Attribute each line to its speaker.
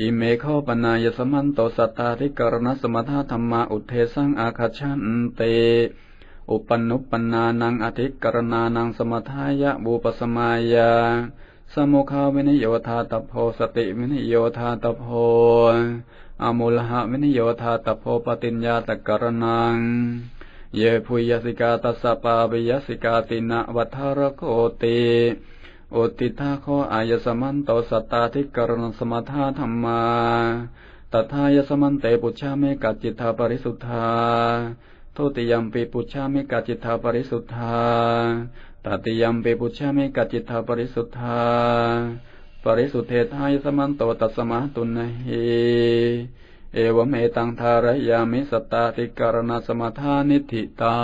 Speaker 1: อิเมโข ปนายัสมันโตสัตตาธิกรณสมถาธัมมาอุทเทสังอาคัจฉันติ อุปปันนุปปันนานังอธิกรณานังสมถายะ วูปสมายะ สัมมุขาวินโย ทาตัพโพสติวินโย ทาตัพโพอมูฬหวินโย ทาตัพโพปฏิญญาตกรณัง เยภุยยสิกาตัสสปาปิยสิกาติณวัตถารโกติ อุททิฏฐาโข อายัสมันโตสัตตาธิกรณสมถาธัมมา ตัตถายัสมันเตปุจฉามิ กัจจิตถะ ปริสุทธาทุติยัมปิ ปุจฉามิ กัจจิตถะ ปริสุทธาตติยัมปิ ปุจฉามิ กัจจิตถะ ปริสุทธา ปริสุทเธตถายัสมันโตตัสมาตุณหี เอวเมตัง ธารยามิ สัตตาธิกรณสมถานิฏฐิตา